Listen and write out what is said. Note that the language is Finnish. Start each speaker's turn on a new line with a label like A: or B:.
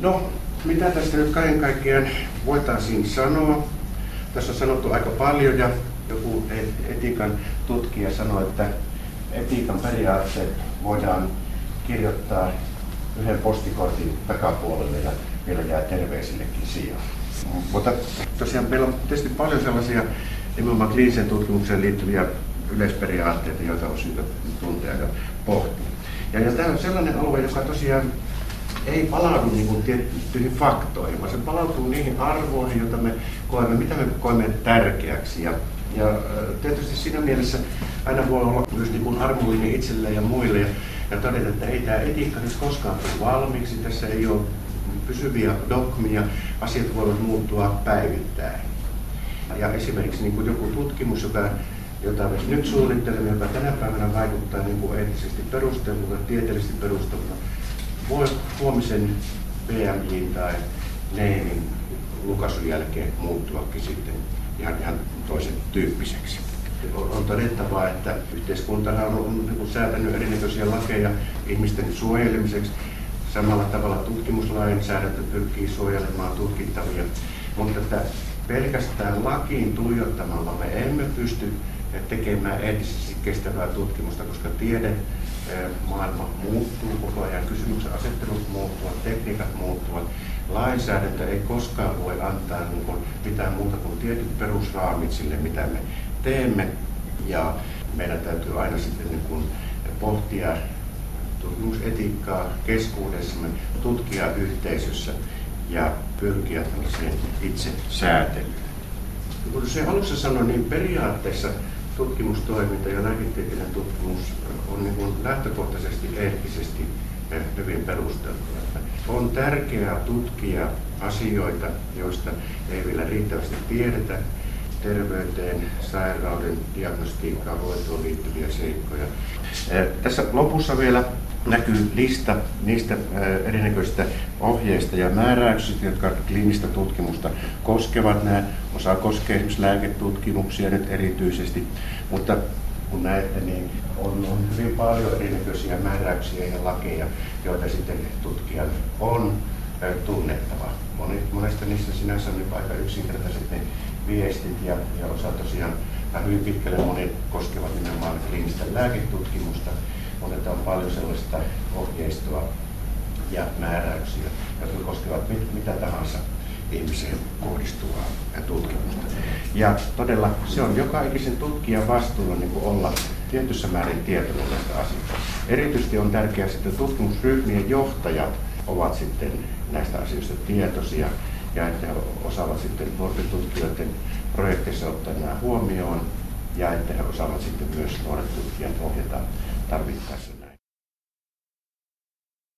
A: No, mitä tästä nyt kaiken kaikkiaan voitaisiin sanoa? Tässä on sanottu aika paljon ja joku e- etiikan tutkija sanoi, että etiikan periaatteet voidaan kirjoittaa yhden postikortin takapuolelle ja vielä jää terveisillekin sijaan. Mutta tosiaan meillä on tietysti paljon sellaisia nimenomaan kliinisen tutkimukseen liittyviä yleisperiaatteita, joita on syytä tuntea ja pohtia. Ja, ja tämä on sellainen alue, joka tosiaan ei palaudu niin kuin tiettyihin faktoihin, vaan se palautuu niihin arvoihin, joita me koemme, mitä me koemme tärkeäksi. Ja, ja tietysti siinä mielessä aina voi olla myös niin kuin armollinen itselle ja muille ja, ja todeta, että ei tämä etiikka nyt koskaan tule valmiiksi, tässä ei ole pysyviä dogmia, asiat voivat muuttua päivittäin. Ja esimerkiksi niin kuin joku tutkimus, joka, jota me nyt suunnittelemme, joka tänä päivänä vaikuttaa niin kuin eettisesti perusteltuna, tieteellisesti perusteltuna, voi huomisen BMJ tai Neimin lukasun jälkeen muuttuakin sitten ihan, ihan toisen tyyppiseksi. On, todettava, että yhteiskuntahan on, on niin säätänyt erinäköisiä lakeja ihmisten suojelemiseksi. Samalla tavalla tutkimuslainsäädäntö pyrkii suojelemaan tutkittavia, mutta että pelkästään lakiin tuijottamalla me emme pysty tekemään eettisesti kestävää tutkimusta, koska tiede maailma muuttuu koko ajan, kysymyksen asettelut muuttuvat, tekniikat muuttuvat. Lainsäädäntö ei koskaan voi antaa niin mitään muuta kuin tietyt perusraamit sille, mitä me teemme. Ja meidän täytyy aina sitten niin kuin pohtia tutkimusetiikkaa keskuudessamme, tutkia yhteisössä ja pyrkiä tällaiseen itse säätelyyn. Kun se alussa sanoi, niin periaatteessa tutkimustoiminta ja lääketieteellinen tutkimus on niin kuin lähtökohtaisesti eettisesti hyvin perusteltu. On tärkeää tutkia asioita, joista ei vielä riittävästi tiedetä, terveyteen, sairauden, diagnostiikkaan, hoitoon liittyviä seikkoja. Tässä lopussa vielä näkyy lista niistä erinäköisistä ohjeista ja määräyksistä, jotka kliinistä tutkimusta koskevat. Nämä osa koskee esimerkiksi lääketutkimuksia nyt erityisesti, mutta kun näette, niin on, on hyvin paljon erinäköisiä määräyksiä ja lakeja, joita sitten tutkijan on tunnettava. Monesta niissä sinänsä on nyt aika yksinkertaiset ne viestit ja, ja osa tosiaan hyvin pitkälle monet koskevat nimenomaan kliinistä lääketutkimusta, mutta on paljon sellaista ohjeistoa ja määräyksiä, jotka koskevat mit, mitä tahansa ihmiseen kohdistuvaa tutkimusta. Ja todella se on joka ikisen tutkijan vastuulla niin kuin olla tietyssä määrin tietoinen näistä asioista. Erityisesti on tärkeää, että tutkimusryhmien johtajat ovat sitten näistä asioista tietoisia ja että he osaavat sitten nuorten tutkijoiden projekteissa ottaa nämä huomioon ja että he osaavat sitten myös nuoret tutkijat ohjata tarvittaessa